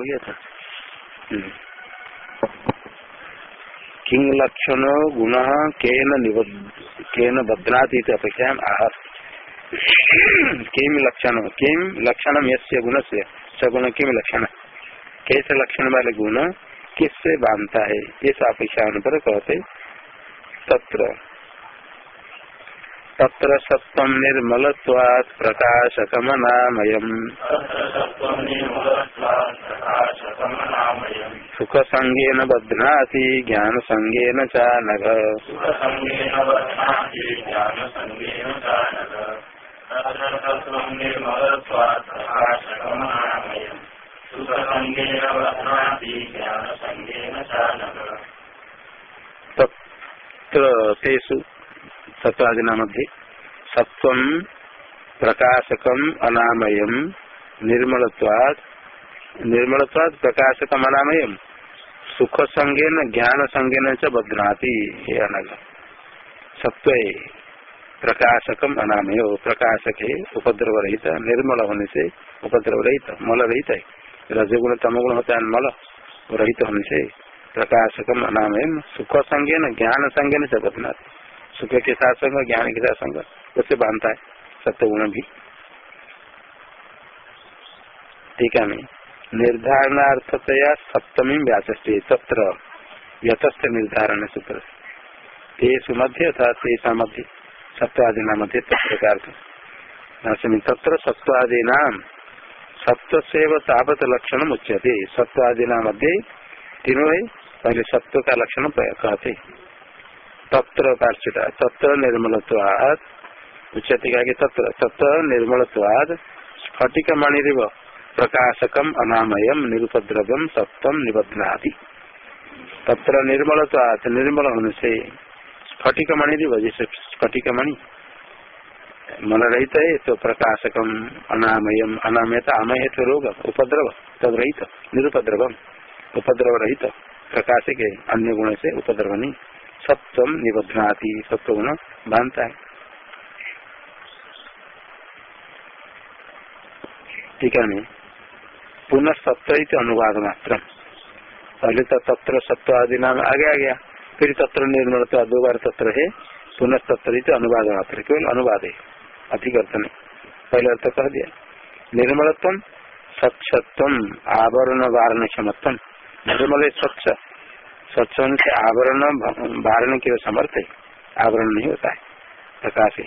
हो गया था। हम्म। किंग लक्षण गुण केन केन बदनाती अपेक्षा आह। किम लक्षण किम लक्षण यस्य गुण से सगुण किम लक्षण? कैसे लक्षण वाले गुण किससे बांधता है? इस अपेक्षा पर कहते तत्र तत्र सत्वम निर्मलत्वात् प्रकाशकमनामयम्। सुख संगेन बध्नाति ज्ञान संगेन च तेषु सत्वादिना मध्ये सत्व प्रकाशकम अनामयम निर्मलत्वाद निर्मलत्वाद प्रकाशकम अनामयम सुख संगेन ज्ञान संगेन च बध्नाति हे अनग सत्व प्रकाशकम अनामय, प्रकाशक है उपद्रव रहित निर्मल होने से उपद्रव रहित मल रहित है रजगुण, तमगुण होता है मल रहित होने से प्रकाशकम अनामय सुख संगेन ज्ञान संगेन च बध्नाति। सुख के साथ संग ज्ञान के साथ संग, उससे बांधता है सत्य गुण भी। ठीक है निर्धारणार्थतया सप्तमी व्याचस्ते तत्र यथस्थ निर्धारण सूत्र। तेसु मध्य अथा तेसा मध्य सत्वादीना मध्य तत्र का तत्र सत्वादीना सत्व से तावत लक्षण उच्यते। सत्वादीना मध्य तीनों पहले सत्व का लक्षण कहते। तत्र पार्श्वता। तत्र निर्मलत्वाद उच्चते तत्र। तत्र निर्मलत्वाद स्फटिक मणिव प्रकाशकम, अनामयम निरुपद्रव्यम सप्तम निबद्धनादि तत्र निर्मलत्वाद निर्मल होने से स्फटिक मणिव जैसे स्फटिक मणि मन रहित है तो प्रकाशकम, अनामयम, अनामयता अमय तो रोग, उपद्रव तब रहित निरुपद्रवम उपद्रव रहित प्रकाशक अन्य गुण से उपद्रव नहीं सत्व निबद्धनाती सत्व गुण बांधता है ठीक है पुनः सत्व अनुवाद मात्र पहले तो तत्र सत्व आदि नाम आगे आ गया। फिर तत्र निर्मल दो बार तत्र है। पुनः तत्र अनुवाद मात्र केवल अनुवाद। है अधिकर्थ नहीं। पहले अर्थ कह दिया। निर्मलत्व, स्वच्छत्व आवरण वारण क्षमत्व निर्मल स्वच्छ। होने से आवरण वारण के समर्थ है। आवरण नहीं होता है। प्रकाश है।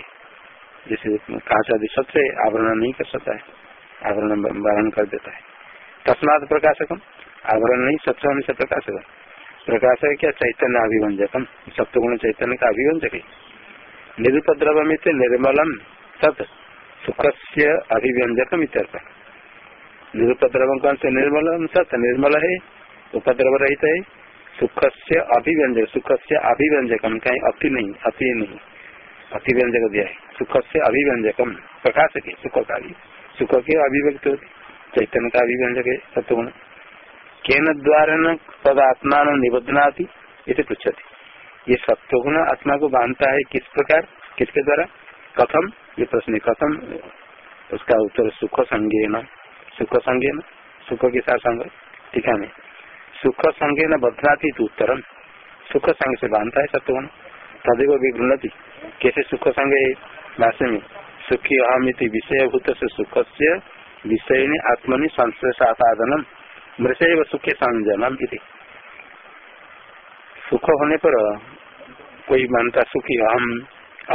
जैसे कांच आदि है आवरण नहीं कर सकता है। आवरण वारण कर देता है। तस्मात प्रकाशकम। आवरण नहीं होने से प्रकाशक। प्रकाश है क्या? चैतन्य अभिव्यंजकम सप्तगुण चैतन्य का अभिव्यंजक है। निरुपद्रवम निर्मलम सत सुख से अभिव्यंजकम निरुपद्रवम कौन से? निर्मलम सत निर्मल है, उपद्रव रहित है। सुख से अभिव्यंजक सुख से अभिव्यंजकम कहीं अति नहीं अति नहीं। अतिव्यंजक दिया है। सुख से अभिव्यंजकम प्रकाश के सुख का भी सुख के अभिव्यक्त होती। चैतन्य का अभिव्यंजक है, सत्वगुण। केन द्वारा तद आत्मा निबद्धनाती इसे पृछती ये सत्वगुण आत्मा को बांधता है किस प्रकार? किसके द्वारा? कथम, ये प्रश्न कथम। उसका उत्तर सुख संज्ञ सुख संज्ञ सुख के साथ संग ठीक है सुख संगे न बदलाती तो उत्तरम सुख संग से बांधता है सत्वगुण। तदेव विगृणती कैसे सुख संग भाष्य में सुखी विषय भूत से सुख से विषय ने आत्मनि आपादनम मृत सुख संजनम सुख होने पर कोई मानता सुखी अहम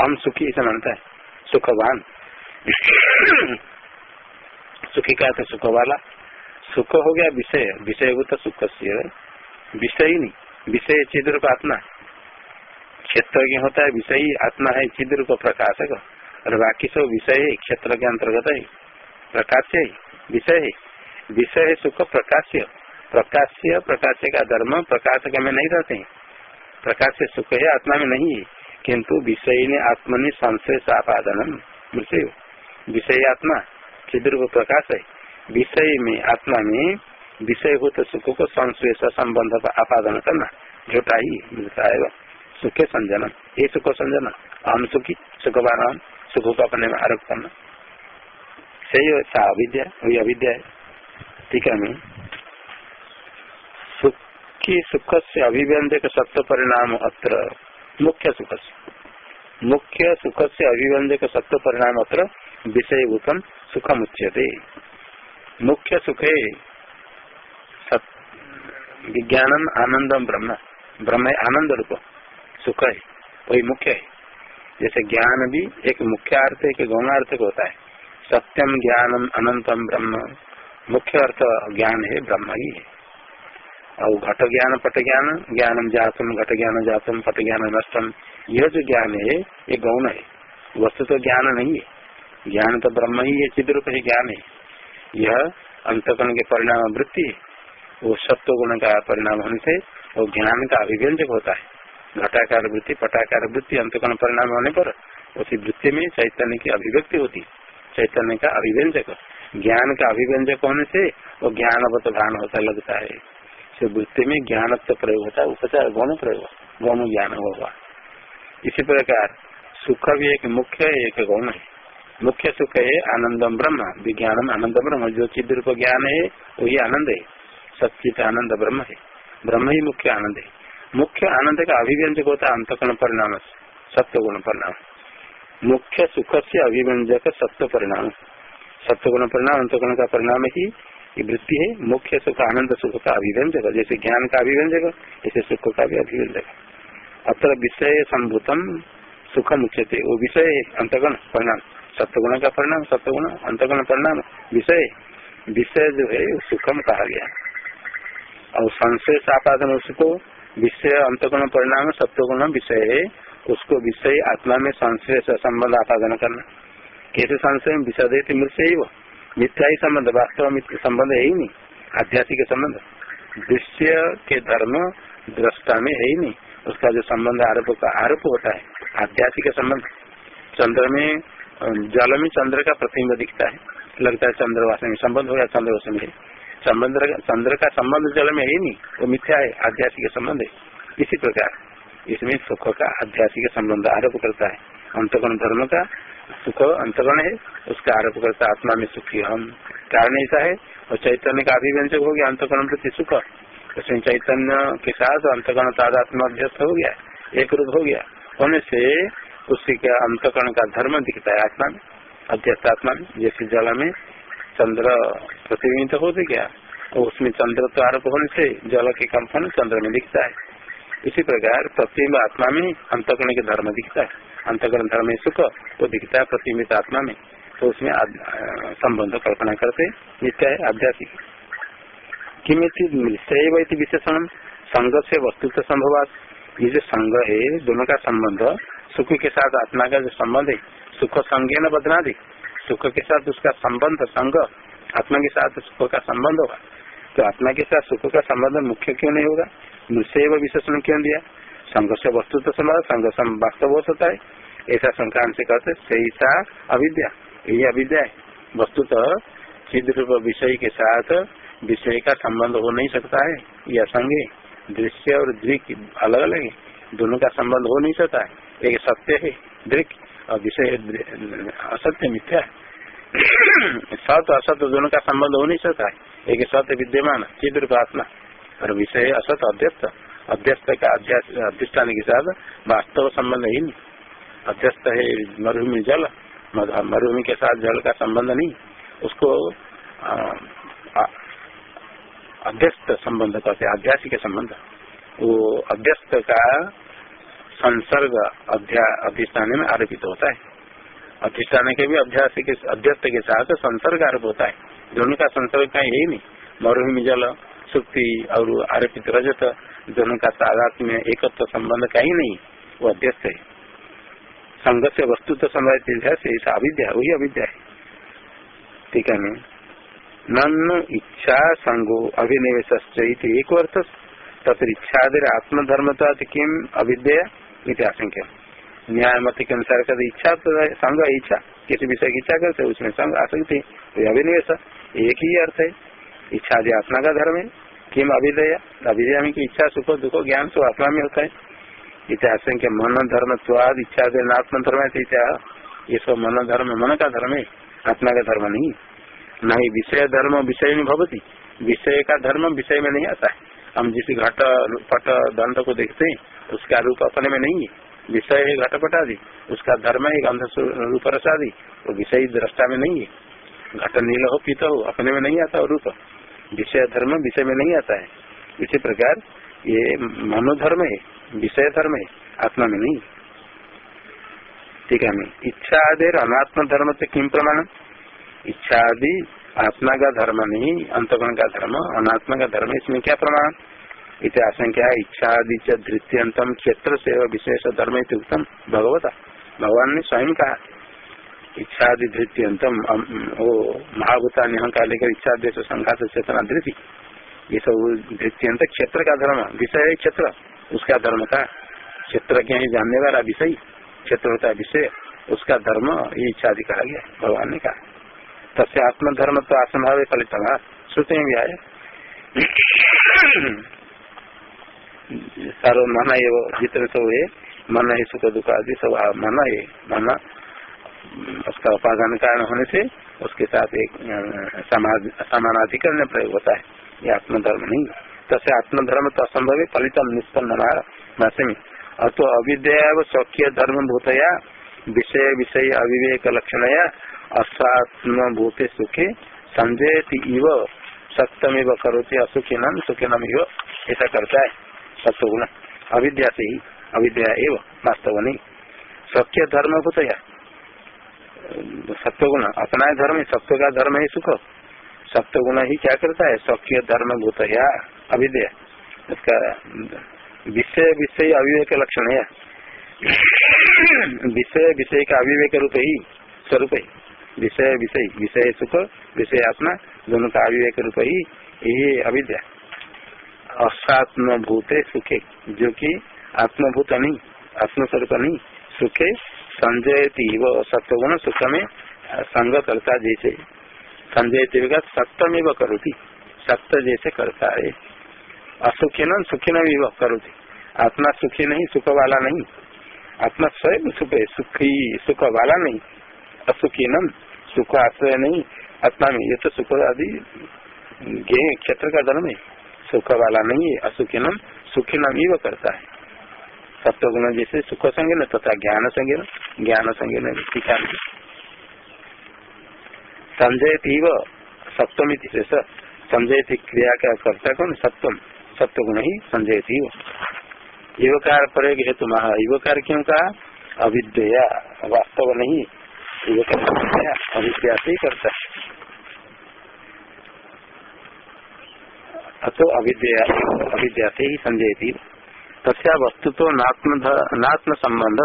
अहम सुखी ऐसा मानता है। सुखवान। सुखी का तो सुख वाला सुख हो गया, विषय विषय भूत सुख से विषय नहीं। विषय चिद्र का आत्मा। क्षेत्र होता है, विषय आत्मा है चिद्र को प्रकाशक। और बाकी सब विषय क्षेत्र के अंतर्गत है। प्रकाश है, विषय है। विषय है सुख प्रकाश्य प्रकाश्य प्रकाश का धर्म प्रकाशक में नहीं रहते हैं। प्रकाश सुख है, आत्मा में नहीं है। किंतु विषय ने आत्मा ने संशय आपादन विषय विषय आत्मा छिद्र को प्रकाश है। विषय में आत्मा में विषय भूत सुख को संश्लेष संबंध का आपादन करना झूठा ही मिलता है सुखे संजन ये सुख संजन हम सुखी सुखवान, सुख को अपने में आरोप करना। सही अविद्या, वही अविद्या है। ठीक है, मैं। कि सुख से अभिव्यंजक सत्य परिणाम अत्र, मुख्य सुख से मुख्य सुख से अभिव्यंजक सत्य परिणाम अत्र विषय भूतम सुखम उच्यते मुख्य सुख है विज्ञानम आनंदम ब्रह्म। ब्रह्म आनंद रूप, सुख है, वही मुख्य है। जैसे ज्ञान भी एक मुख्य अर्थ एक गौणार्थ होता है। सत्यम ज्ञानम अनंतम ब्रह्म। मुख्य अर्थ ज्ञान है, ब्रह्म ही है। और घट ज्ञान, पट ज्ञान, ज्ञानम जातम, घट ज्ञान जातम, पट ज्ञान नष्टम। यह जो ज्ञान है, ये गौण है। वस्तु तो ज्ञान नहीं है। ज्ञान तो ब्रह्म ही है चिद रूप ही ज्ञान है। यह अंतकरण के परिणाम वृत्ति, वो सत्व गुण का परिणाम होने से वो ज्ञान का अभिव्यंजक होता है। घटाकार वृत्ति, पटाकार वृत्ति अंतकरण परिणाम होने पर उसी वृत्ति में चैतन्य की अभिव्यक्ति होती। चैतन्य का अभिव्यंजक, ज्ञान का अभिव्यंजक होने से वो ज्ञानवत भान होता लगता है। वृत्ति में ज्ञान प्रयोग होता है, उपचार गौण प्रयोग, गौण ज्ञान होगा। इसी प्रकार सुख भी एक मुख्य, एक गौण है। मुख्य सुख है, आनंदम ब्रह्म, विज्ञानम आनंद ब्रह्म जो चिद रूप ज्ञान है वही आनंद है सचित आनंद ब्रह्म है, ब्रह्म ही मुख्य आनंद है। मुख्य आनंद का अभिव्यंजक होता है अंतकरण परिणाम सत्य गुण परिणाम। मुख्य सुख से अभिव्यंजक सत्य परिणाम। सत्य गुण परिणाम, अंतकरण का परिणाम ही वृत्ति है। मुख्य सुख, आनंद सुख का अभिव्यंजक, जैसे ज्ञान का अभिव्यंजक, ऐसे सुख का भी अभिव्यंजक। अत्र विषय संभूतम सुख मुख्य वो विषय अंतगण परिणाम। सत्य का परिणाम सत्य अंतगुण परिणाम, विषय विषय जो है सुखम कहा गया और संशय आपादन उसको विषय, अंतगुण परिणाम, सत्वगुण विषय है, उसको विषय, आत्मा में संशय से संबंध आपादन करना। कैसे संशय? में विषय देते मृत्य ही वो मिथ्या ही संबंध, वास्तव में संबंध है ही नहीं। आध्यात्मिक संबंध। दृश्य के धर्म दृष्टा में है ही नहीं। उसका जो संबंध आरोप का आरोप होता है, आध्यात्मिक संबंध। चंद्र में जल में चंद्र का प्रतिम्ब दिखता है। लगता है चंद्रवास में संबंध हो गया चंद्रवास में। संबंध चंद्र का संबंध जल में है नहीं। वो मिथ्या है, आध्यात्मिक संबंध है। इसी प्रकार, इसमें सुख का आध्यात्मिक संबंध आरोप करता है। अंतगण धर्म का सुख अंतगण है, उसका आरोप करता है, आत्मा में सुखी हम। कारण ऐसा है, और चैतन्य का अभिव्यंजक हो गया अंतगण प्रति सुख। उसमें चैतन्य के साथ अंतगण तादात्म अध्यस्त हो गया, एक रूप हो गया। होने से उसी के अंतकरण का धर्म दिखता है आत्मा में, अध्यस्त आत्मा में। जैसे जल में चंद्र प्रतिबिंबित होते क्या और उसमें चंद्र तो आरोप होने से जल के कंपन चंद्र में दिखता है। इसी प्रकार प्रतिबिंब आत्मा में अंतकरण के धर्म दिखता है। अंतकरण धर्म सुख वो दिखता है प्रतिबिंबित आत्मा में। तो उसमें संबंध कल्पना करते नित्य है, आध्यात्मिक किमित विशेषण। संघ से वस्तु संभव ये जो संघ है, दोनों का संबंध सुख के साथ आत्मा का जो संबंध है, सुख संज्ञा न बदना दी। सुख के साथ उसका संबंध, संग, आत्मा के साथ सुख का संबंध होगा। तो आत्मा के साथ सुख का संबंध मुख्य क्यों नहीं होगा? मुझसे व विशेषण क्यों दिया? संघर्ष वस्तु तो संबंध संघ वास्तव हो सकता है। ऐसा संक्रांत से कहते सही सा अविद्या। यही अविद्या है। वस्तु तो चिद रूप विषय के साथ विषय का संबंध हो नहीं सकता है। यह संघ दृश्य और द्विक अलग अलग है। दोनों का संबंध हो नहीं सकता है। एक सत्य है दृक और विषय असत्य मिथ्या सत असत दोनों का संबंध हो नहीं सकता। है एक सत्य विद्यमान चिद रूप आत्मा और विषय असत अध्यस्त। अध्यस्त का अधिष्ठान के साथ वास्तव संबंध ही नहीं। अध्यस्त है मरुभूमि जल। मरुभूमि के साथ जल का संबंध नहीं। उसको अध्यस्त संबंध कहते आध्यात्मिक संबंध। वो अध्यस्त का संसर्ग अधिष्ठान में आरोपित होता है। अधिष्ठान के भी अभ्यास के, अध्यस्त के साथ संसर्ग आरोप होता है। दोनों का संसर्ग का यही नहीं। मरुभूमि जल, सुक्ति और आरोपित रजत दोनों का तादात में एकत्व संबंध का ही नहीं। वो अध्यस्त है। संघ से वस्तु तो संबंधित ऐसा अविद्या वही अविद्या है। ठीक है नन इच्छा संगो अभिनिवेश एक अर्थ तथा इच्छादि आत्मधर्म किम अविद्या आशंका न्याय मत के अनुसार कहते इच्छा तो संग इच्छा, किसी विषय की इच्छा करते, उसमें संग आसक्ति तो अभिनिवेश, एक ही अर्थ है। इच्छा आदि आत्मा का धर्म है। किम अभिदया अभिदया में की इच्छा, सुख, दुख, ज्ञान सब आत्मा में होता है। इतिहास के मन, धर्म स्वाद इच्छा से आत्म, धर्म है ये सब मन, धर्म, मन का धर्म है। आत्मा का धर्म नहीं। न ही विषय धर्म, विषय में भवती। विषय का धर्म, विषय में नहीं आता है। हम जिस घट, पट, दंड को देखते हैं उसका रूप अपने में नहीं है विषय है घटपट आदि उसका धर्म है गंध रूप रस आदि वो विषय दृष्टा में नहीं है। घट नील हो पीत हो, अपने में नहीं आता रूप। विषय धर्म विषय में नहीं आता है। इसी प्रकार ये मनोधर्म है, विषय धर्म है, आत्मा में नहीं। ठीक है नहीं इच्छा आदि अनात्म धर्म से किम प्रमाण इच्छा आदि आत्मा का धर्म नहीं, अंतगुण का धर्म, अनात्मा का धर्म इसमें क्या प्रमाण? इत आशंका इच्छा आदि च धृत्यंतम क्षेत्र से विशेष धर्म उत्तम भगवता। भगवान ने स्वयं कहा इच्छा आदि धृत्यंतम महाभूता निहंकार लेकर इच्छा देश संघात चेतना धृति ये सब धृत्यंत क्षेत्र का धर्म, विषय है क्षेत्र। उसका धर्म का क्षेत्र के जानने वाला विषय क्षेत्र होता विषय, उसका धर्म ये इच्छा आदि कहा गया, भगवान ने कहा। तस्य आत्मधर्म तो असंभाव फलित श्रुते भी आए सर्व मन ये जितने सब है मन है सुख दुख आदि सब मन है मन, उसका उपादान कारण होने से उसके साथ एक समानाधिकरण प्रयोग होता है। ये आत्मधर्म नहीं। तसे आत्मधर्म तो असंभव है फलितम निष्पन्न भाषा में अतो अविद्या स्वकीय धर्म भूतया, विषय विषय अविवेक लक्षणया असात्म भूते सुखे, संजयती इव, सत्यमेव करोति असुखी नाम सुखी नाम ऐसा करता है। सत्वगुण अविद्या से ही अविद्या एवं वास्तव नहीं सत्य धर्म को भूतया सत्वगुण अपना धर्म सत्व का धर्म है सुख। सत्वगुण ही क्या करता है? सख्य धर्म भूतया अविद्या। उसका विषय विषय अविवेक लक्षण है। विषय विषय का अविवेक रूप ही स्वरूप है। विषय विषय विषय सुख, विषय आत्मा, दोनों का अविवेक रूप ही, यही अविद्या। असात्म भूते सुखे, जो कि आत्मभूत नहीं, आत्मस्वरूप नहीं, सुखे संजयती वो सत्वगुण सुख में संग करता जैसे। संजयती का सत्यमेव करोती, सत्य जैसे करता है। असुखी न सुखी न विव करोती, आत्मा सुखी नहीं सुख वाला नहीं। आत्मा स्वयं सुख है, सुखी सुख वाला नहीं। असुखी न सुख आश्रय नहीं, आत्मा में ये तो सुख आदि क्षेत्र का धर्म है। सुख वाला नहीं है असुखी नम सुखी नम ही करता है। सत्य गुण जैसे सुख संज्ञ तथा ज्ञान संज्ञ ज्ञान संज्ञ टीका संजय तीव सप्तमी संजय थी क्रिया का कर्ता कौन? सप्तम सत्य गुण ही संजय थी युवकार प्रयोग हेतु महा, युवकार क्यों कहा? अविद्या, वास्तव नहीं। अविद्या से ही करता है। अतो अविद्या अविद्या से ही संजय थी तस्या वस्तु तो नात्म संबंध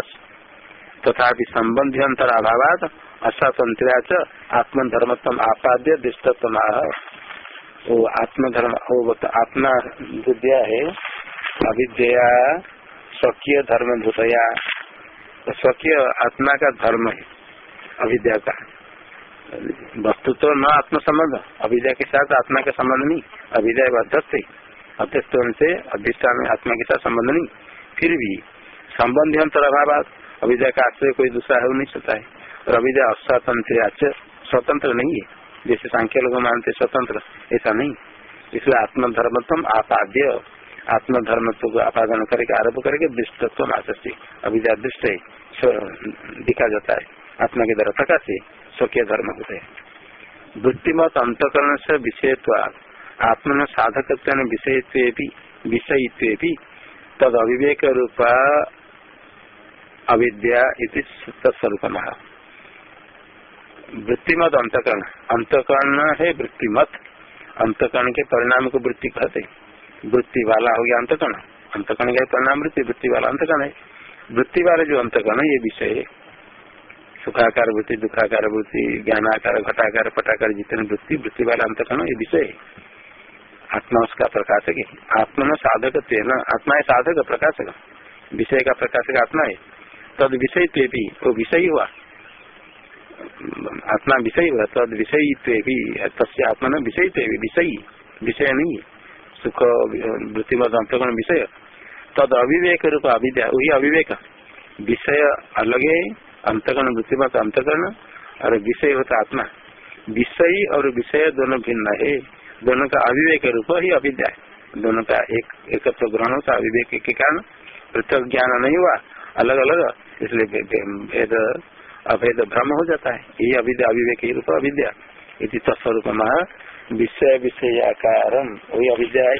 तथा संबंधी अंतर अभाव अस्वातंत्र्या च आत्मधर्मत्म आपाद्य दृष्टत्व वो आत्मधर्म वो आत्मा विद्या है, अविद्या स्वकीय धर्म भूतया स्वकीय आत्मा का धर्म है अविद्या का वस्तु तो न आत्म संबंध अविद्या के साथ आत्मा का संबंध नहीं अध्यस्त से। अधिष्ठान में आत्मा के साथ संबंध नहीं। फिर भी संबंधी अंतर अभाव का आश्रय कोई दूसरा हो नहीं सकता है। और अविद्या अस्वतंत्र स्वतंत्र नहीं है। जैसे सांख्य लोग मानते स्वतंत्र, ऐसा नहीं। इसलिए आत्मधर्मत्म आपाद्य आत्मधर्म को आपादन करके, आरोप करके दृष्टत्व आचस्ती अविद्या दृष्ट है दिखा जाता है। आत्मा के द्वारा प्रकाश, स्वकीय धर्म होते। वृत्तिमत अंतकरण से विषयत्व आत्म साधक विषयत्व विषयित्व तद अविवेक रूपा अविद्या तत्स्वरूप वृत्तिमत अंतकरण। अंतकरण है वृत्तिमत अंतकरण के परिणाम को वृत्ति कहते वृत्ति वाला हो गया अंतकरण। अंतकरण का परिणाम वृत्ति वृत्ति वाला अंतकरण है। वृत्ति वाले जो अंतकरण है, ये विषय है। सुखाकार वृत्ति दुखाकार वृत्ति ज्ञानाकार, घटाकार, पटाकार जितने वृत्ति वृत्ति वाला अंत करना ये विषय आत्मा उसका प्रकाशक है। आत्मा में साधक तेना आत्मा है साधक, प्रकाशक। विषय का प्रकाशक आत्मा है। तद विषय भी वो विषय हुआ। आत्मा विषय हुआ, तद विषय भी तस्य आत्मा न विषय विषय। विषय नहीं सुख वृत्तिमत अंतगण विषय। तद अविवेक रूप अविद्या, वही अविवेक। विषय अलग है। अंतकरण वृत्तिमत अंतकरण, और विषय होता आत्मा। विषय और विषय दोनों भिन्न है। दोनों का अविवेक रूप ही अविद्या है। दोनों का एक एकत्र ग्रहण होता अविवेक के कारण पृथक ज्ञान नहीं हुआ अलग अलग इसलिए भेद, अभेद भ्रम हो जाता है। ये अविद्या, अविवेक रूप अविद्या। इति तस्वरूप विषय, विषयाकार। वही अविद्या है,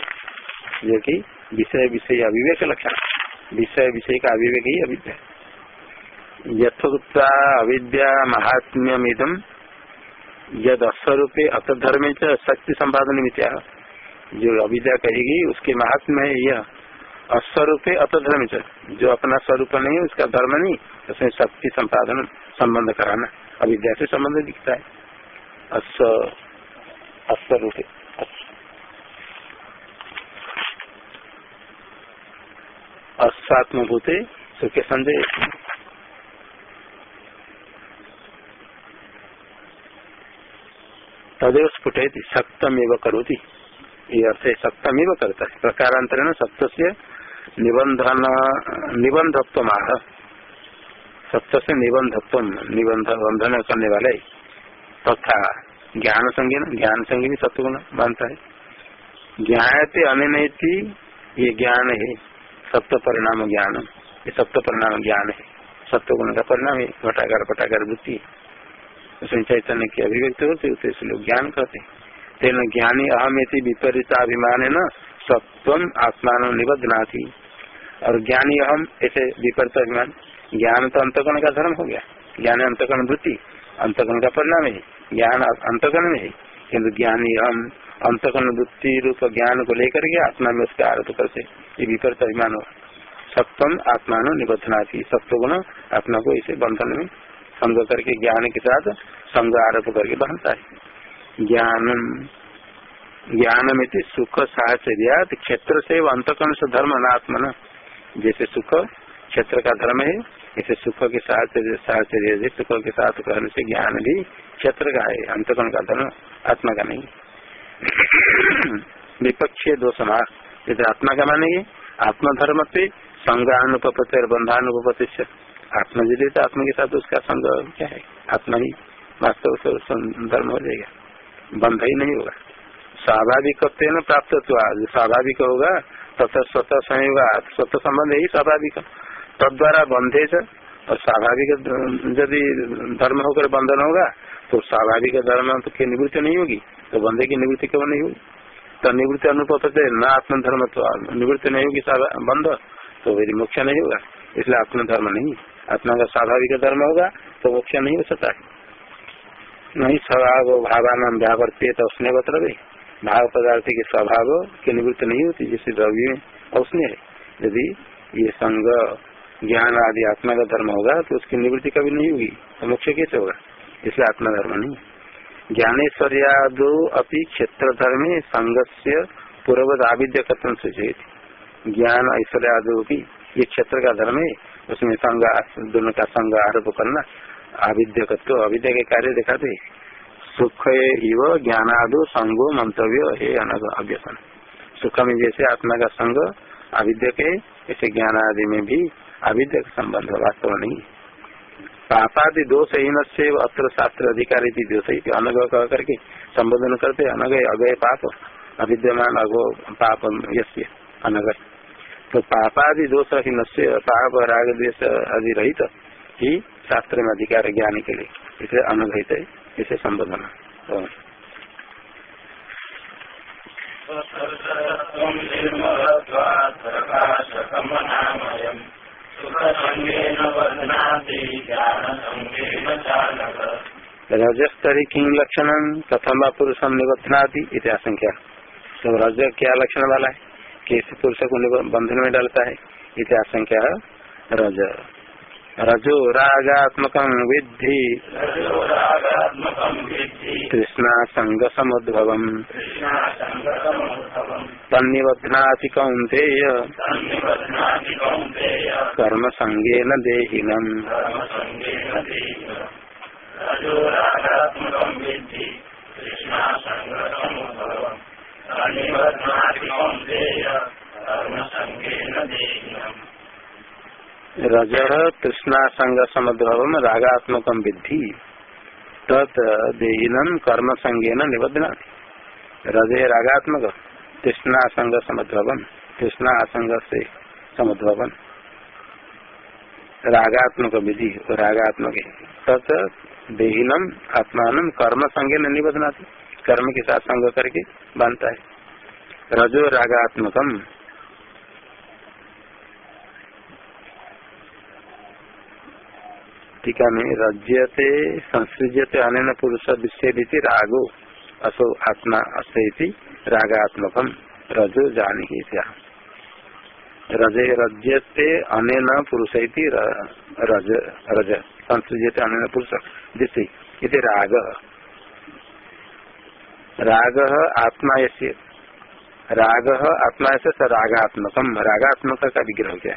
जो की विषय विषय, अविवेक लक्षण। विषय विषय का अविवेक ही अविद्या यथोक्ता अविद्या महात्म्यमिदम यद अस्वरूपे अतधर्म शक्ति संपादन मित्या जो अविद्या कहेगी, उसके महात्म्य है यह। अस्वरूपे अतधर्म जो अपना स्वरूप नहीं, उसका धर्म नहीं, उसमें शक्ति संपादन संबंध कराना। अविद्या से संबंध दिखता है। अस्वरूप। असात्मभूते सुखे संजय तदेव स्फुट सक्तम एवं करोती। ये अर्थ सक्तम एवं करता है। प्रकारांतरण सत्य से निबंधन निबंधत्व आह सत्य से निबंधत्व निबंध बंधन करने वाले तथा ज्ञान संज्ञा ज्ञान संज्ञा भी सत्वगुण मानता है। ज्ञाते अनिति ये ज्ञान है। सत्य परिणाम ज्ञान ये सत्य परिणाम ज्ञान है। सत्वगुण का परिणाम है, घटाकार, पटाकार वृत्ति। है उसमें चैतन्य की अभिव्यक्ति होती है, उसे इसलिए ज्ञान कहते हैं। तेन ज्ञानी अहम इति विपरीताभिमान है न सत्वम आत्मान निबद्धना थी और ज्ञानी अहम, ऐसे विपरीत अभिमान ज्ञान तो अंतकरण का धर्म हो गया। ज्ञान अंतकरण वृत्ति, अंतकरण का परिणाम है। ज्ञान अंतकरण में है किन्तु ज्ञानी हम अंतकरण वृत्ति रूप ज्ञान को लेकर के आत्मा में उसका आरोप करते ये विपरीत अभिमान हो। सप्तम आत्मा सत्व गुण आत्मा को इसे बंधन में संग करके, ज्ञान के साथ संग आरोप करके बनता है। ज्ञान ज्ञान में सुख साहचर्या क्षेत्र से अंतकर्ण से धर्म अनात्मन। जैसे सुख क्षेत्र का धर्म है ऐसे सुख के साथ साहचर्य सुख के साथ करने से ज्ञान भी क्षेत्र का है, अंतकर्ण का धर्म आत्मा का नहीं विपक्षीय दो समाज आत्मा का मानेंगे, आत्मधर्म से संज्ञानुपति और बंधानुपति आत्मा यदि तो आत्मा के साथ उसका संग क्या है? आत्मा ही वास्तव से धर्म हो जाएगा। बंध ही नहीं होगा। स्वाभाविक प्राप्त जो स्वाभाविक होगा तथा स्वतः संयोग, स्वतः संबंध ही स्वाभाविक। तद्वारा बंधे और स्वाभाविक यदि धर्म होकर बंधन होगा तो स्वाभाविक धर्म तो की निवृत्ति नहीं होगी। तो बंधे की निवृत्ति क्यों नहीं होगी। तो निवृत्ति अनुपत न आत्म धर्म तो निवृत्ति नहीं होगी बंध। तो मेरी मोक्ष नहीं होगा। इसलिए आत्म धर्म नहीं आत्मा का स्वाभाविक धर्म होगा तो मोक्ष नहीं हो सकता। नहीं, स्वभाव भावान व्यावर्ती तो उसने बता भाव पदार्थ के स्वभाव की निवृत्ति नहीं होती, जिससे द्रव्य उसने यदि ये संग ज्ञान आदि आत्मा का धर्म होगा तो उसकी निवृत्ति कभी नहीं होगी तो मोक्ष कैसे होगा? इसलिए आत्मा धर्म नहीं ज्ञानेश्वर्यादो अपनी क्षेत्र धर्म संघ से पूर्वत आविद्य कथन सूचित ज्ञान ऐश्वर्यादो भी ये क्षेत्र का धर्म है। उसमें संग, दोनों का संग आरोप करना अविद्य तो अविद्य के कार्य दिखाते सुख इव ज्ञानादो संगो मंतव्य, हे अनग अव्यसन। सुख में जैसे आत्मा का संग अविद्य के ऐसे ज्ञान आदि में भी अविद्य का संबंध वास्तव नहीं। पापादि दोष हीन से अत्र शास्त्र अधिकारी दोष ही अनग कह करके संबोधन करते अनग अगय पाप, अविद्यमान अगो पाप यश्य अनगर तो पापादि दोष हीन से पाप राग द्वेश आदि रहित ही शास्त्र में अधिकार ज्ञान के लिए इसे अनुहित है इसे संबोधन रजस्तरी किंग लक्षण कथम पुरुषम निबद्धनादि इतिहास तो रज क्या लक्षण वाला है? कैसे पुरुष को बंधन में डालता है। इतिहास संख्या रज रजो रागात्मक विद्धि। कृष्णा संग समुद्भव तन्निबध्नाति कौंतेय कर्म संगेन देहिनम कृष्णा संग रज कृष्णा संग समुद्रव रागात्मक विद्धि। तत् कर्म संगेन निबद्धना रज रागात्मक तृष्णा असंग समुद्भवन तृष्णा असंग से समुद्भवन रागात्मक। विधि रागात्मक तत् देहीनम आत्मान कर्म संज्ञ नहीं बदना कर्म के साथ संग करके बांधता है। रजो रागात्मकम। टीका में रज्यते संसृजते अन पुरुष विषय रागो असो आत्मा अस्थि रागात्मकम। रजो जानी रजे रज्यते अन पुरुष रज रज संसृजते अन पुरुष जिससे राग। राग आत्मा यसे राग आत्मा से रागात्मकम। रागात्मक का विग्रह क्या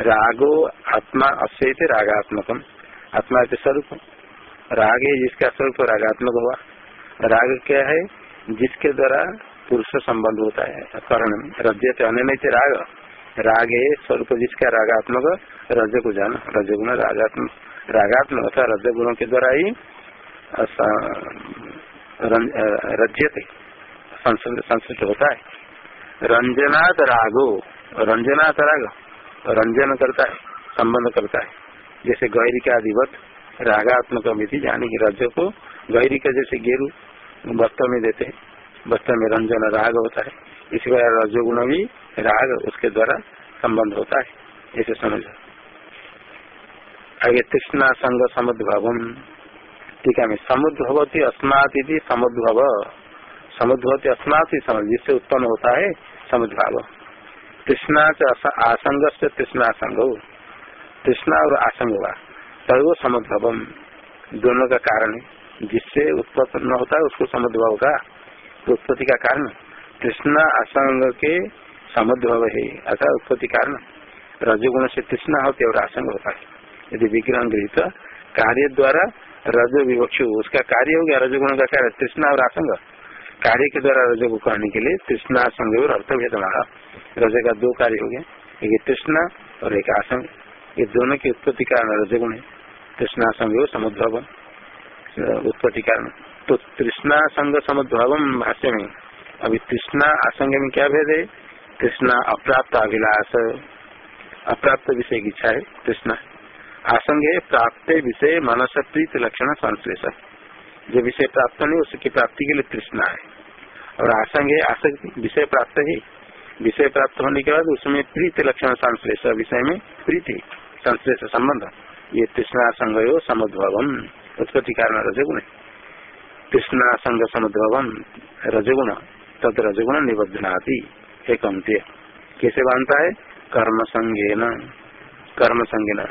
रागो आत्मा अस्य रागात्मकम। आत्मा के स्वरूप राग है जिसका स्वरूप रागात्मक हुआ। राग क्या है? जिसके द्वारा पुरुष संबंध होता है। कर्ण नहीं थे राग। राग है स्वरूप जिसका रागात्मक रज को जाना रजगुण रागात्मक रागात्मक अथवा रजगुणों के द्वारा ही रज्यते। संस्कृत होता है। रंजनाथ रागो, रंजनाथ राग, रंजन करता है, संबंध करता है। जैसे गौरी का अधिवत, रागात्मक विधि जाने की रज को गौरी का जैसे गेरु वस्त्र में देते हैं। वस्त्र में रंजन राग होता है। इसी प्रकार रजोगुण भी राग, उसके द्वारा संबंध होता है। ऐसे समझ। आगे तृष्णा संग समुद्भव टीका में समुद्भवती अस्मात समुद्भव। समुद्भवती अस्मात समझ जिससे उत्पन्न होता है, समुद्भाव। तृष्णा आसंग से तृष्णा संग तृष्णा और आसंग हुआ सर्व दोनों का कारण है। जिससे उत्पन्न होता है, उसको समुद्भव का उत्पत्ति का कारण। तृष्णा आसंग के समुद्भव है अर्थात उत्पत्ति कारण। रजगुण से तृष्णा होती है और आसंग होता है। यदि विग्रह गृहित, कार्य द्वारा रज विवक्ष, उसका कार्य हो गया रजगुण का कार्य, तृष्णा और आसंग। कार्य के द्वारा रज को कहने के लिए तृष्णा, आसंग और अर्थभेद रज का दो कार्य हो गया एक तृष्णा और एक आसंग। ये दोनों की उत्पत्ति कारण रजगुण है। तृष्णा संग समुद्भव उत्पत्ति कारण। तो तृष्णा संग समुद्भव भाष्य में, अभी तृष्णा, आसंग में क्या भेद है? तृष्णा अप्राप्त अभिलाष। अप्राप्त विषय की इच्छा है तृष्णा। आसंग है प्राप्त विषय मनस प्रीत लक्षण संश्लेष जो विषय प्राप्त नहीं, उसकी प्राप्ति के लिए तृष्णा है। और आसंग है आसक्ति विषय प्राप्त है। विषय प्राप्त होने के बाद उसमें प्रीत लक्षण संश्लेष, विषय में प्रीति संश्लेष संबंध। ये तृष्णा संग समुद्भवम। उत्पत्ति कारण रजगुण। तृष्णा संग समुद्भवम। रजगुण। तद रजगुण निबद्धनाती एक अंत्य कैसे बांधता है? कर्म संगे न कर्म न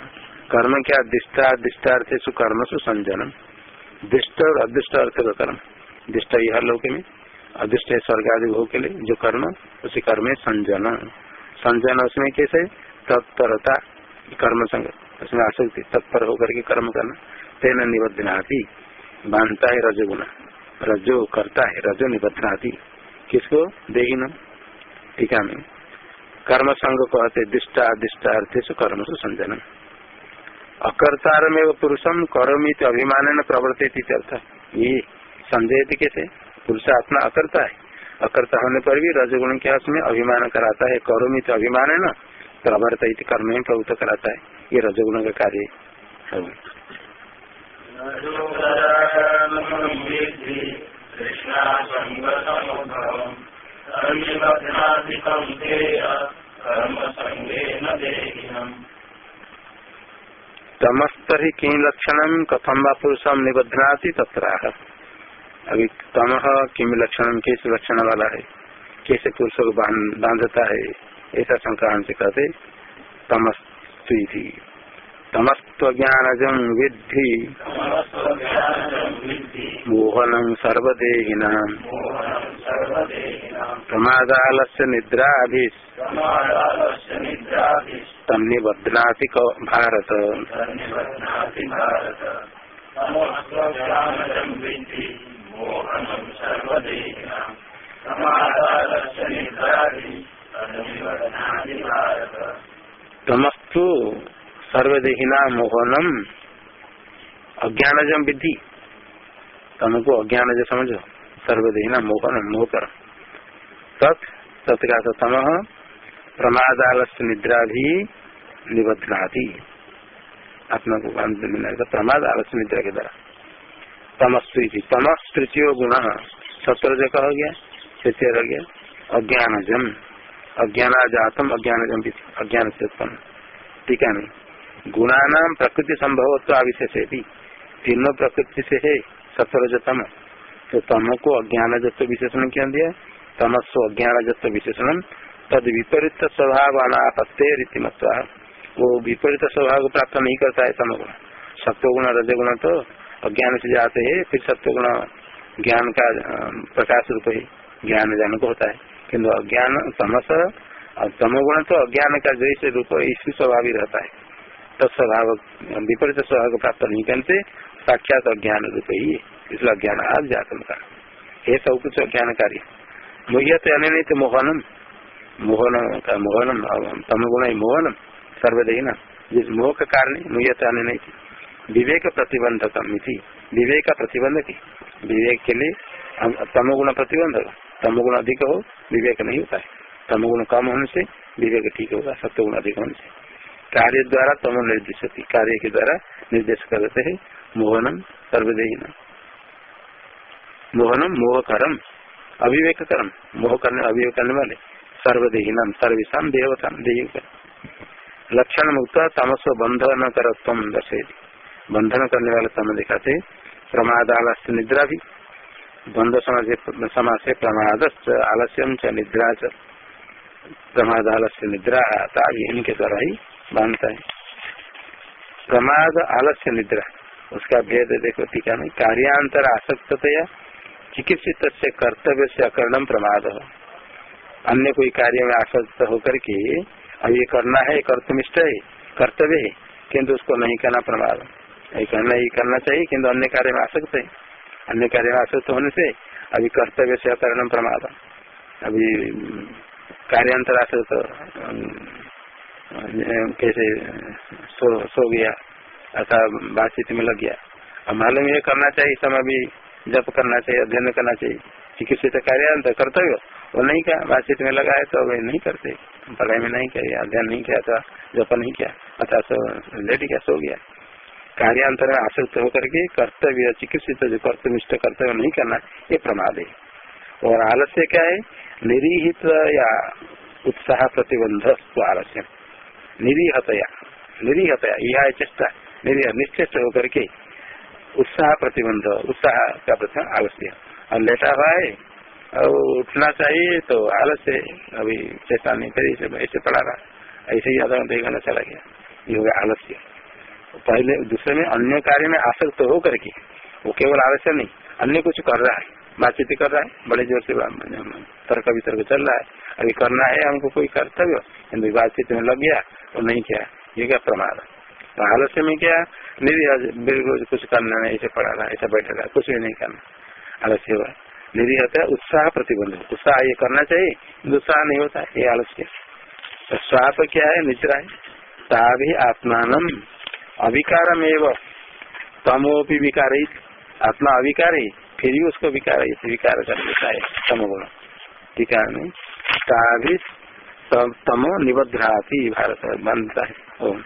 कर्म क्या? दिष्टा, दिष्टार्थ कर्म सु संजनम दिष्ट और अदृष्ट अर्थ का कर्म। दिष्ट यह लोक में, अदृष्ट स्वर्ग आदि भोग के लिए जो कर्म, उसी कर्म है संजन। संजन उसमें कैसे? तत्परता, कर्म संग उसमें आसक्ति, तत्पर होकर के कर्म करना। तेना निबद्धनाती बांधता है रजोगुण। रजो करता है, रजो निबद्धनाती किसको? देहीन। टीका में। कर्म संग कहते, दिष्टा दिष्टा अर्थ से कर्म से संजन अकर्तार में पुरुषम करोमित अभिमान न प्रवर्तित अर्थ। ये संदेह कैसे? पुरुष आत्मा अकर्ता है। अकर्ता होने पर भी रजगुण के उसमें अभिमान कराता है। करोमित अभिमान है न प्रवर्त कर्म में प्रवृत्त कराता है। ये रजगुण का कार्य है। तमस्त ही किन लक्षण कथम व पुरुषम निबद्धनाति तत्र अभी तम किम लक्षण किस लक्षण वाला है कैसे पुरुष को बांधता है ऐसा संक्रांत से कहते तमस्ती तमस्व ज्ञानजम विद्धि। मोहनम सर्वदेहिना। प्रमादालस्य निद्राभि तन्निबध्नाति भारत। तमस्तु सर्वदेहिना मोहनम अज्ञानजम विधि तमको अज्ञान जो समझो सर्वदेहिना मोहन मोह कर तत् तत्का तम प्रमादालस्य निद्रा भी निबद्धनाती आत्मा को प्रमाद आलस्य निद्रा के द्वारा तमस्वी तमस तृतीय गुण। सत्र कहा गया तृतीय रह गया। अज्ञान जन अज्ञान जातम अज्ञान जम अज्ञान से उत्पन्न टीका में गुणानाम प्रकृति संभव अविशेष भी तीनों प्रकृति से है सतरजतम। तो तम को अज्ञान जत्व विशेषण क्या दिया? तमस्व अज्ञान जत्व विशेषण तद विपरीत स्वभाव अनापत्य रीतिमत्व वो विपरीत स्वभाव को प्राप्त नहीं करता है तमगुण सत्वगुण रजगुण तो अज्ञान से जाते हैं, फिर सत्वगुण ज्ञान का प्रकाश रूप ही ज्ञान जान को होता है। किन्तु अज्ञान तमस और तमोगुण तो अज्ञान का जैसे रूप इसी स्वभाव ही रहता है। तो स्वभाव विपरीत स्वभाव को प्राप्त नहीं करते, साक्षात अज्ञान रूप ही है इसलिए अज्ञान आज जातम का ये सब कुछ अज्ञान कार्य मुह्यत नहीं तो मोहनम मोहन का मोहनम तमगुण मोहनम सर्वदेना जिस मोह का कारण मुह्यत नहीं विवेक प्रतिबंधक विवेक का प्रतिबंधक विवेक के लिए तमोगुण प्रतिबंधक तमोगुण अधिक हो विवेक नहीं होता है तमोगुण कम होने से विवेक ठीक होगा सत्वगुण अधिक होने से कार्य द्वारा तम निर्देश कार्य के द्वारा निर्देश करते है मोहनम सर्वदेहीन मोहनम मोह अविवेक करम मोह करने अविवेक करने वाले। सर्वदेहीनम सर्विशाम देवता लक्षण मुक्त तमस्व बंधन कर बंधन करने वाले समय दिखाते प्रमाद आलस्य निद्रा भी बंध समाज से प्रमाद आलस्यम च निद्रा च। प्रमाद आलस्य निद्रा इनके द्वारा ही बांधता है। प्रमाद, आलस्य निद्रा। उसका भेद देखो, टीका में कार्यांतर आसक्तया चिकित्सित से कर्तव्य से अकरणम प्रमाद। अन्य कोई कार्य में आसक्त होकर के, अब ये करना है कर्तमिष्ट है, कर्तव्य है किन्तु उसको नहीं करना प्रमाद। यही करना ही करना चाहिए किन्तु अन्य कार्य में आसक्त है। अन्य कार्य में आसक्त होने से, अभी कर्तव्य से अकरण प्रमाद। अभी, कार्यांतर आसक्त कैसे, सो सो गया ऐसा बातचीत में लग गया। अब मालूम ये करना चाहिए समय भी जप करना चाहिए, अध्ययन करना चाहिए। चिकित्सित कार्यांतर कर्तव्य। वो नहीं किया, बातचीत में लगा है तो वे नहीं करते। पढ़ाई में नहीं किया, अध्ययन नहीं किया था जप नहीं किया अथा लेट गया, सो गया। कार्यांतर में आसक्त होकर के कर्तव्य, चिकित्सित जो कर्तव्य कर्तव्य नहीं करना, ये प्रमाद है। और आलस्य क्या है? निरीहित या उत्साह प्रतिबंध आलस्य। निरीहतया निरीहतया यह चेष्टा, निरीह निश्चेष होकर के उत्साह प्रतिबंध, उत्साह का प्रथम आलस्य और लेटा हुआ है और उठना चाहिए तो आलस्य अभी चेष्टा नहीं करी ऐसे पड़ा रहा। ऐसे ही आधा घंटे घंटा चला गया। ये हो गया आलस्य। पहले दूसरे में अन्य कार्य में आसक्त तो हो करके, वो केवल आलस्य नहीं, अन्य कुछ कर रहा है। बातचीत कर रहा है, बड़े ज़ोर से तर्क वितर्क चल रहा है। अभी करना है, हमको कोई कर्तव्य। बातचीत में लग गया और नहीं किया। ये क्या प्रमाद तो आलस्य में क्या निरीह बिल्कुल कुछ करना नहीं, ऐसे पढ़ा रहा, ऐसा बैठा रहा, कुछ भी नहीं करना। आलस्य हुआ। होता है, उत्साह प्रतिबंध। उत्साह ये करना चाहिए उत्साह नहीं होता, ये आलस्य तो स्वाप क्या है? निचरा है। ता भी आत्मान अविकार में तमोपी विकार आत्मा अविकार ही, फिर भी उसको विकार विकार कर देता है, तमोगुण। ठीक है तमो निबद्धाती, भारत बनता है। ओम।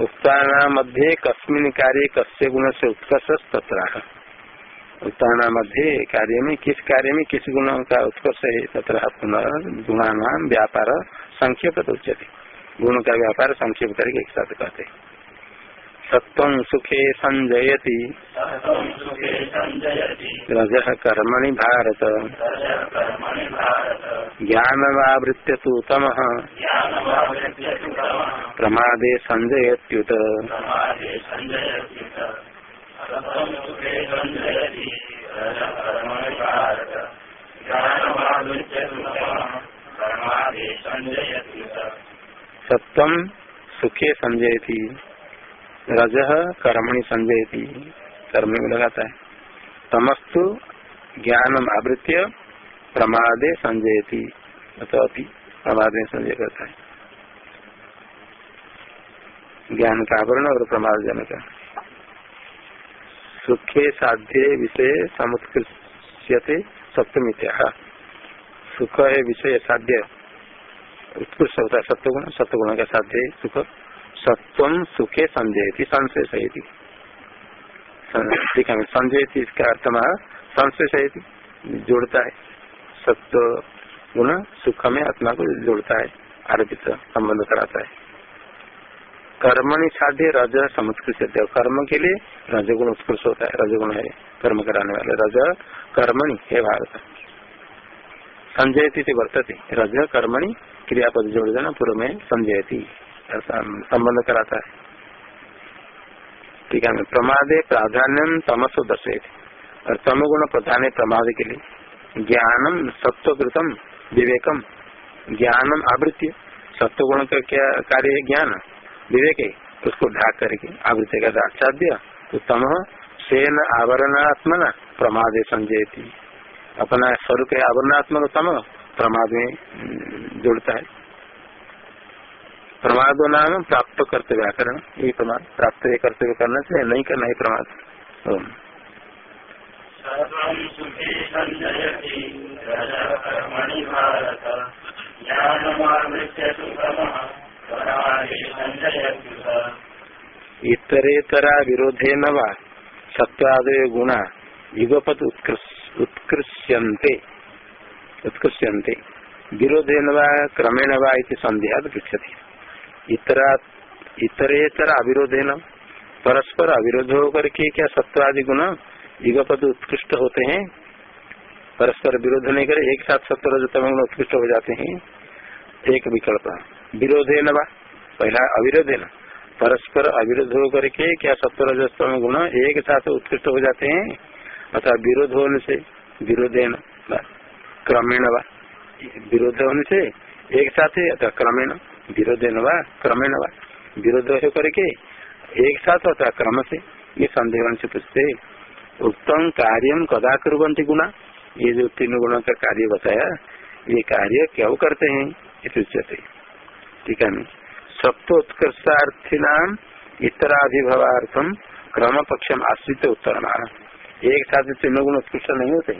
उत्तान मध्ये कस्मिन कार्य कस्य गुण से उत्कर्ष तथा उत्तान कार्य में किस कार्य में किस गुण का उत्कर्ष है तथा गुणान व्यापार संक्षेप उच्चते गुण का व्यापार संक्षेप करके एक साथ कहते सत्व सुखे संजयति। रज कर्मणि भारत। ज्ञानवावृत्य तो तम प्रमादे संजयत्युत। सत्वम सुखे संजयती। रज कर्मणि संजयती कर्म में लगाता है। तमस्तु ज्ञान आवृत्य प्रमादे संजयती अभी प्रमाद में संजय करता है। ज्ञान का आवरण और प्रमाद जनक सुखे साध्य विषय समुत्कृष्यते सप्तमित्या सुख है विषय साध्य। उत्कृष्ट होता है सत्वगुण सत्वगुण का साध्य सुख। सत्व सुखे संजयती संशय ठीक है संजयती इसका अर्थ संशय जोड़ता है। सत्व गुण सुख में आत्मा को जोड़ता है, आरोपित संबंध कराता है। कर्मणि साध्य रज समुत्कृष्ट कर्म के लिए रजगुण उत्कृष्ट होता है, रजगुण है, कर्म कराने वाले रज कर्मणि, है भारत। संजयती वर्तते, रज कर्मणि क्रियापद जोड़ देना पूर्व में संजयती संबंध कराता है। ठीक है प्रमादे प्राधान्य तमसो दर्शे और तमगुण प्रधान प्रमाद के लिए। ज्ञानम सत्वकृतम विवेकम। ज्ञानम आवृत्ति। सत्वगुण का क्या कार्य है? ज्ञान। विवेक है। उसको ढाक करके आवृत्ति का आचार्य उत्तम सेन आवरणात्मना प्रमाद संजय अपना स्वरूप आवरणात्मक तम प्रमाद में जुड़ता है। प्रमाद नाम प्राप्त करते व्याकरण ये प्रमाद प्राप्त कर्तव्य करना चाहिए नहीं करना ही प्रमाद। इतरेतरा विरोधे न सत्वादय गुणा युगपत उत्कृष्यन्ते। उत्कृष्यन्ते। विरोधे न वा क्रमेण वा इति संध्या पृछति इतरा, इतरेतर अविरोधे न परस्पर अविरोध होकर के क्या सत्वादि गुण युगपद उत्कृष्ट होते हैं? परस्पर विरोध नहीं करे, एक साथ सत्व गुण उत्कृष्ट हो जाते हैं। एक विकल्प विरोधे न पहला अविरोधे न परस्पर अविरोध होकर के क्या रजस्तम गुण एक साथ उत्कृष्ट हो जाते हैं? अथवा विरोध होने से विरोधे न क्रमेण विरोध होने से एक साथ अथवा क्रमेण विरोधे न क्रमेण व। विरोध होकर के एक साथ अथवा क्रम से, ये संदेह से पूछते उत्तम कार्य कदा कुरंती गुणा। ये जो तीन गुणों का कार्य बताया, ये कार्य क्यों करते हैं इत्युच्यते ठीक है सप्तोत्कृष्टार्थी नाम इतराभिभवार्थम क्रम पक्षम आश्रित उत्तर एक साथ तीन गुण उत्कृष्ट नहीं होते,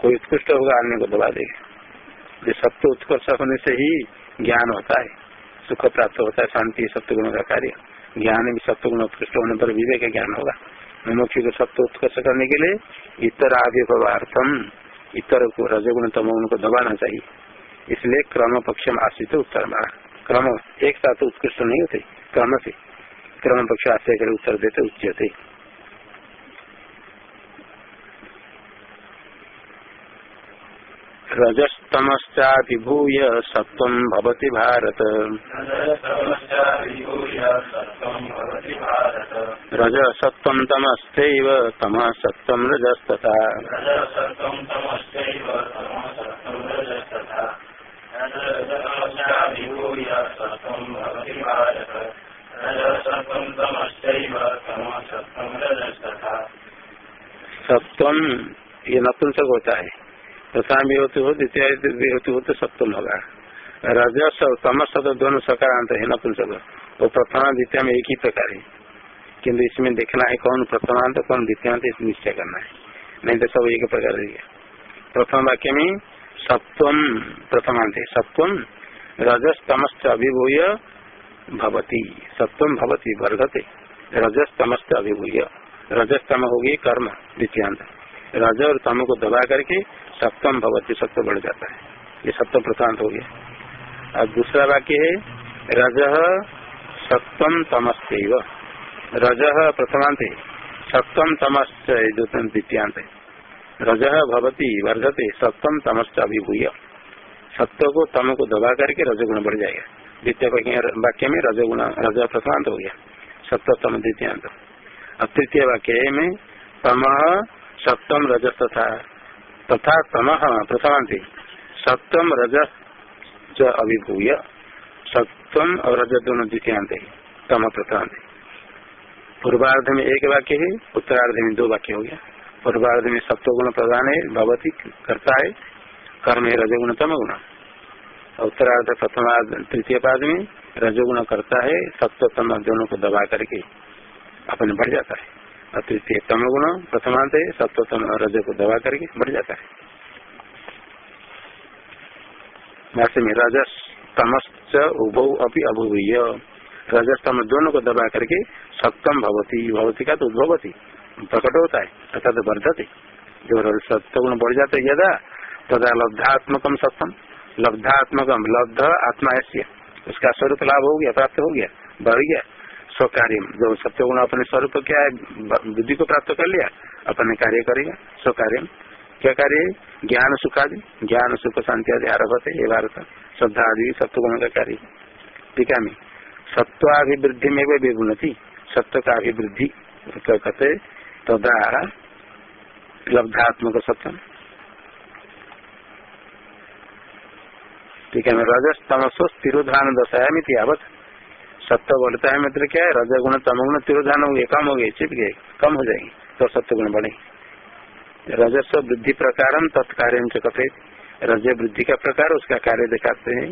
कोई उत्कृष्ट होगा, अन्य को दबा देगा। ये सत्य उत्कृष्ट होने से ही ज्ञान होता है, सुख प्राप्त होता है, शांति सत्य गुण का कार्य। ज्ञान भी सत्य गुण उत्कृष्ट होने पर विवेक ज्ञान होगा। मुख्य को सत्य उत्कृष्ट करने के लिए इतर आविभवार्थम इतर को रजगुण तम को दबाना चाहिए। इसलिए क्रम पक्ष में आश्रित उत्तर मारा क्रम एक साथ उत्कृष्ट नहीं होते, क्रम से। क्रम पक्ष आश्रय कर उत्तर देते उच्चते रजस्तमश्चाभिभूय सत्वं भवति भारत। रज सत्वं तमस्त्यैव तमः सत्वं रजस्तथा। सप्तम ये नपुंसक होता है। प्रथम विभूति हो, द्वितीय विभूति हो तो सप्तम होगा रजस और तमस दोनों सकारांत है नपुंसक वो प्रथमा द्वितीय में एक ही प्रकार है। किन्तु इसमें देखना है कौन प्रथमांत, कौन द्वितीयांत निश्चय करना है। नहीं तो सब एक प्रकार प्रथम वाक्य में सप्तम प्रथमांत सप्तम रजस अभिभूय भवती। सप्तम भवती वर्धते रजस तमस्त अभिभूय। रजस्तम होगी कर्म, द्वितीयांत। रज और तम को दबा करके सप्तम भवती सप्तम बढ़ जाता है। ये सप्तम प्रशांत हो गया। और दूसरा वाक्य है, रज सप्तम तमस्त रज प्रथमांत सप्तम तमस्त द्वितीयांत है। रज भवती वर्धते, सप्तम तमस्त अभिभूय सत्य को तम को दबा करके रजगुण बढ़ जाएगा। द्वितीय वाक्य में रजगुण, रज प्रशांत हो गया। सप्तम द्वितीयांत। द्वितीयांत तृतीय वाक्य में, तम सप्तम रजस तथा तथा तम प्रथमांति सप्तम रजस अभिभूय, सप्तम और रजत दोनों द्वितीयांत, तम प्रथमांत पूर्वार्ध में एक वाक्य है, उत्तरार्ध में दो वाक्य हो गया। पूर्वार्ध में सप्तगुण प्रधान है भगवती करता है, कर्म है रजगुण तम गुण। उत्तरार्ध प्रथमार्ध तृतीय पाद में रजोगुण करता है सप्तम दोनों को दबा करके अपने बढ़ जाता है। तृतीय तम गुण प्रथमांत है सप्तम रज को दबा करके बढ़ जाता है। में रजस तमश्च उभौ अभी अभुवीय रजस्तम दोनों को दबा करके सप्तम भवती भवती का तो उद्भवती, प्रकट होता है अर्थात वर्धते। जो सत्य गुण बढ़ जाते यदा, तदा लब्धात्मकम सप्तम। लब्धात्मकम, लब्ध आत्मा ऐसी उसका स्वरूप लाभ हो गया, प्राप्त हो गया, बढ़ गया। स्वकार्य। जो सत्य गुण अपने स्वरूप क्या है बुद्धि को प्राप्त कर लिया, अपने कार्य करेगा, स्वकार्य। क्या कार्य? ज्ञान, सुख आदि। ज्ञान, सुख, शांति आदि, आरभ है ये भारत। श्रद्धा आदि सत्य गुण का कार्य। टीका में। सत्वाभिवृद्धि में वे विगुणती सत्य का अभिवृद्धि कहते तदा लब्धात्मक सत्यम ठीक है रजस तमसो तिरोधान दशाया यावत। सत्य बढ़ता है मित्र क्या है? रज गुण तम गुण तिरोधान हो गए कम हो गए चिप गए कम हो जाएँगे तो सत्य गुण बढ़े। रजस वृद्धि प्रकार तत्कार्य कथे रज वृद्धि का प्रकार, उसका कार्य दिखाते हैं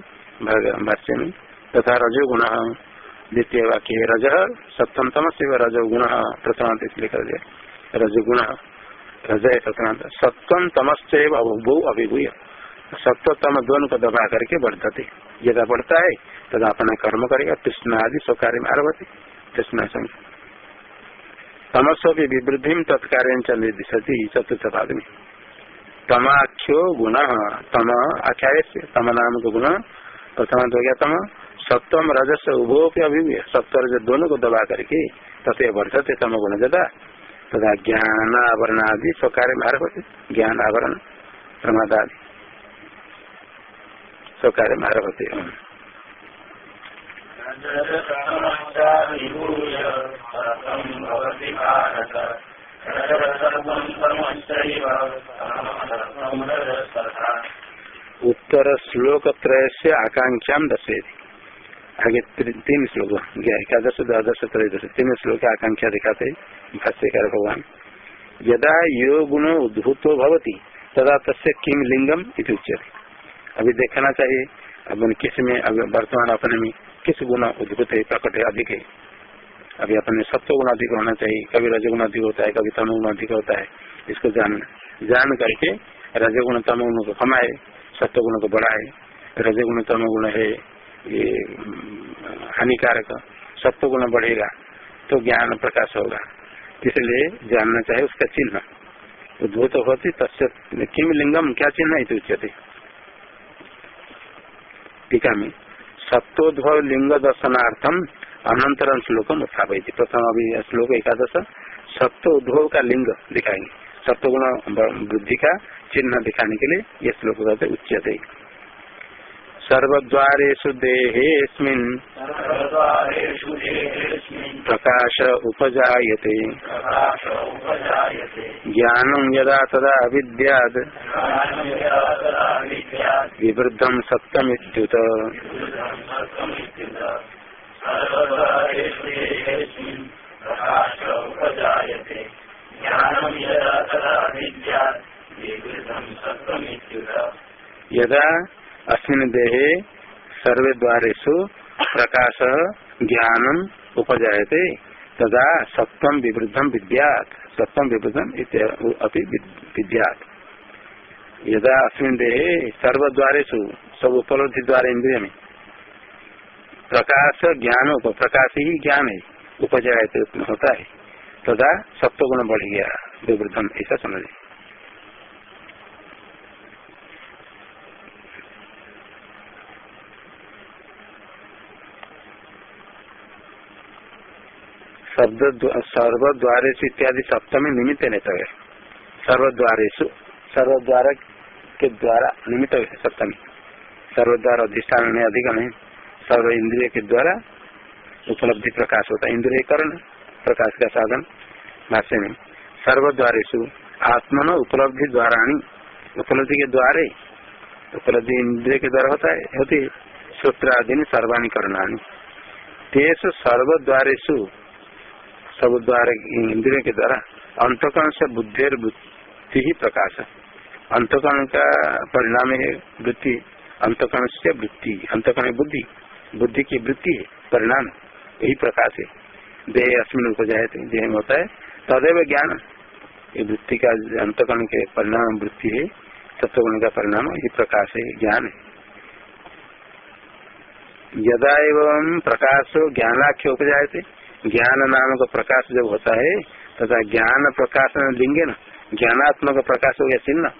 भाष्य में। तथा रजो गुण द्वितीय वाक्य रज सप्तम तम से रज गुण प्रथमांत इसलिए कर दिया। रज गुण रज प्रथमांत। सप्तम तमस्व अभिभू अभिभूय। दोनों को दबा करके बढ़ते यदा बढ़ता है तदा अपना कर्म करेगा कृष्ण आदि स्वकार्य में आरभते कृष्ण संघ तमस्व भी विवृद्धि तत्कार्य निर्दिशति चतुर्थ पाद में तमाख्यो गुण, तम आख्या तम नाम को गुण, प्रथम हो गया तम। सप्तम रजस उभो के अभिव्य सप्त रज दोनों को दबा करके तथे बढ़ते तम गुण जदा। तथा ज्ञान आवरण आदि स्वकार्य में आरभते ज्ञान आवरण प्रमाद आदि मार होते उत्तर श्लोक त्रय से आकांक्षा दशे आगे तीन श्लोक। एकादश, द्वादश, त्रयोदश। तीन श्लोक आकांक्षा दिखाते भाष्यकार भगवान। यदा यो गुण उद्भूत भवती, तदा तस्य किम लिंगम इति उच्यते। अभी देखना चाहिए। अब किसमें वर्तमान अपने में किस गुण उद्भुत है प्रकट है, अधिक है। अभी अपने सत्य गुण अधिक होना चाहिए। कभी रजगुण अधिक होता है, कभी तम गुण अधिक होता है। इसको जान जान करके रजगुण तम गुण को कमाए सत्य गुण को बढ़ाए। रजगुण तम गुण है, ये, हानिकारक। सत्य गुण बढ़ेगा तो ज्ञान प्रकाश होगा। इसलिए जानना चाहिए उसका चिन्ह। उद्भूत होती, तस्य किम लिंगम, क्या चिन्ह है उच्चते टीका में सत्वोद्भव लिंग दर्शनार्थम अनंतरम श्लोकम उत्थापित प्रथम अभी श्लोक एकादश सत्व उद्भव का लिंग दिखाएँगे। सत्वगुण वृद्धि का चिन्ह दिखाने के लिए ये श्लोक कहते उच्यते सर्वद्वारेषु देहेऽस्मिन् प्रकाश उपजायते। ज्ञानं यदा तदा विद्याद्। विवृद्धं सत्यमित्युत यदा अस्मिन देहे सर्वे द्वारेशु प्रकाश, ज्ञानम उपजायते। तदा सप्तम विवृद्धम विद्यात। सप्तम विवृद्धम अभी विद्यात। यदा अस्मिन देहे सर्व द्वारेशु सब उपलब्धि द्वारा इंद्रिय में प्रकाश, ज्ञान प्रकाश ही ज्ञान है उपजायते, होता है। तदा सप्त गुण बढ़ गया विवृद्धम ऐसा समझे। शब्द सर्वद्वारेश इत्यादि सप्तमी निमित्त नेता है सर्वद्वारेशु सर्वद्वार के द्वारा निमित्त सप्तमी। सर्वद्वार अधिष्ठान में अधिक नहीं सर्व इंद्रिय के द्वारा उपलब्धि प्रकाश होता है। इंद्रिय करण प्रकाश का साधन भाष्य में सर्वद्वारेशु आत्मन उपलब्धि द्वारा उपलब्धि के द्वारे, उपलब्धि इंद्रिय के द्वारा होता है, होती सूत्र आदि सर्वाणी करणानी। तेज सर्वद्वारेशु सब द्वारा इंद्रियों के द्वारा अंतकरण से बुद्धि वृत्ति ही प्रकाश अंतकरण का परिणाम है वृत्ति। अंतकरण से वृत्ति, अंतकरण बुद्धि बुद्धि की वृत्ति है, परिणाम यही प्रकाश है। देह अस्मिन उपजाए देह में होता है। तदेव ज्ञान। ये वृत्ति का अंतकरण के परिणाम वृत्ति है तत्वगुण का परिणाम यही प्रकाश है, ज्ञान है। यदा एवं प्रकाश ज्ञानाख्य उपजाए ज्ञान नाम का प्रकाश जब होता है, तथा ज्ञान प्रकाश लिंगे न, ज्ञानात्मक प्रकाश हो गया चिन्ह,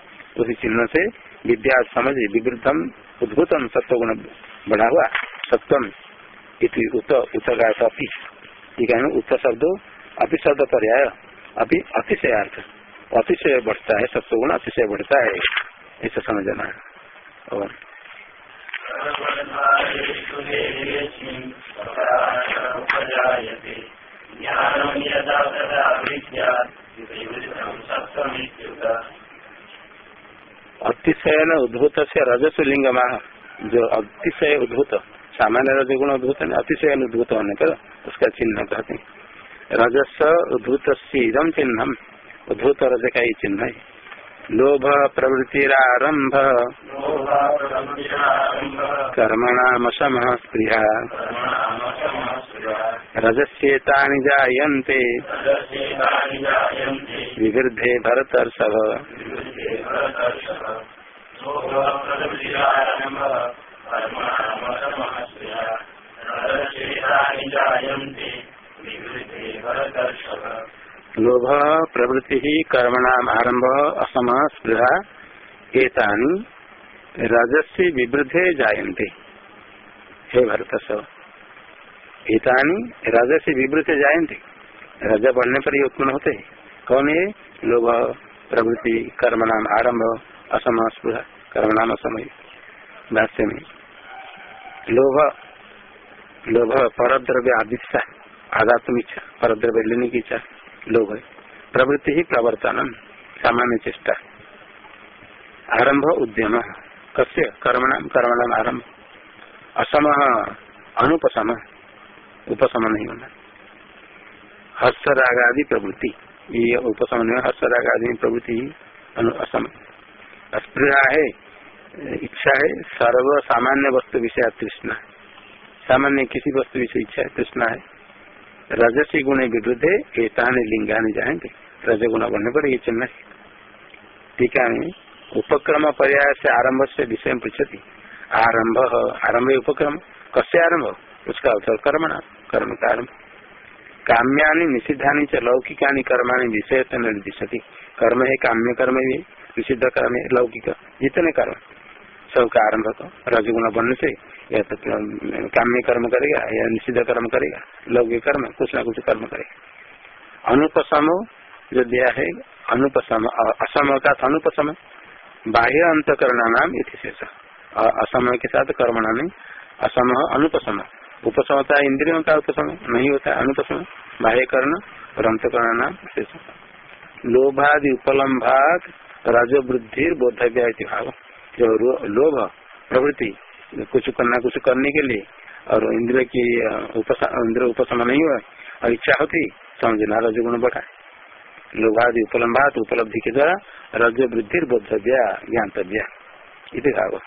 उसी चिन्ह से विद्या समझ विवृद्धम, उद्भुतम, सत्वगुण बढ़ा हुआ, सत्वम इति उत का अपी। उत शब्द, अपि शब्द पर्याय अभी अतिशयार्थ। अतिशय बढ़ता है सत्व गुण अतिशय बढ़ता है, ऐसा समझना है और अतिशय न उद्भूत से रजस्व लिंग जो अतिशय उद्भूत, सामान्य रजगुण उद्भूत अतिशय उद्भूत होने पर उसका चिन्ह कहते हैं। रजस उद्भूत इदम चिन्ह उद्भूत रज का ही चिन्ह है लोभ प्रवृत्तिरारंभ कर्मणामशम स्पृहा रजस्येता जायन्ते। विवृद्धे भरतर्षभ। लोभ, प्रवृत्ति, कर्मणाम आरंभ असम, स्पृहा, एतानी रजस्य विवृद्धे जायन्ते। हे भरत एतानी रजस्य विवृत जायन्ते। रज बढ़ने पर ही उत्पन्न होते हैं। कौन है लोभ, प्रवृत्ति कर्म नाम आरंभ असम, स्पृह कर्म नाम असमय भाष्य में, लोभ लोभ पर द्रव्य आदिशा आध्यात्म इच्छा पर द्रव्य लेने की इच्छा। लोभ। प्रवृत्ति ही प्रवर्तन, सामान्य चेष्टा। आरंभ उद्यम। कस्य कर्मणाम कर्मणाम आरंभ। असम, अनुपसम। उपसम नहीं होना। हर्ष राग आदि प्रवृत्ति। ये उपसम नहीं हर्ष राग आदि प्रवृत्ति असम। स्पृहा है, इच्छा है सर्व सामान्य वस्तु विषय तृष्णा। सामान्य किसी वस्तु विषय इच्छा है, तृष्णा है। रजसी गुण विरुद्ध एतान लिंगाने जाएँगे रजगुण बनने पर ये चिन्ह। टीका में उपक्रम पर्याय से आरंभ से विषय पृछती। आरंभ आरंभ उपक्रम। कस्य आरंभ? उसका अवसर कर्म कर्म का आरंभ काम्यानि निषिद्धानी च लौकिकानि कर्माणी विषय निर्दिशति। कर्म है काम्य, कर्म भी निषिद्ध कर्म है लौकिक। जितने कर्म। सबका आरंभ तो रजगुण बनने से या तो काम्य कर्म करेगा, या निषिद्ध कर्म करेगा, लौकिक कर्म, कुछ ना कुछ कर्म करेगा। अनुपसम जो दिया है, अनुपसम असम का अनुपसम, बाह्य अंतकरण नाम इतिशेष असमय के साथ कर्म नाम असम अनुपसम। उपसम होता है इंद्रियों का उपसम, नहीं होता है अनुपसम, बाह्य कर्ण और अंत अंतकरण नाम शेष। लोभादि उपलम्भात रजोवृद्धि बोधव्य भाव। जो लोभ, प्रवृत्ति, कुछ करना, कुछ करने के लिए, और इंद्र की इंद्र उपसम नहीं हुआ, और इच्छा होती समझना रजगुण बढ़ा। लोभादि उपलम्बात उपलब्धि के द्वारा रज वृद्धि बोधव्या ज्ञातव्या। इति भाव।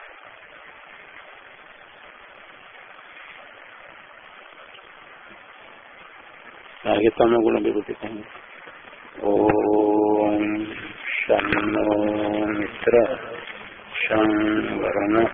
आगे तम गुण विभूति कहेंगे। ओम शनो मित्र। शं वरुण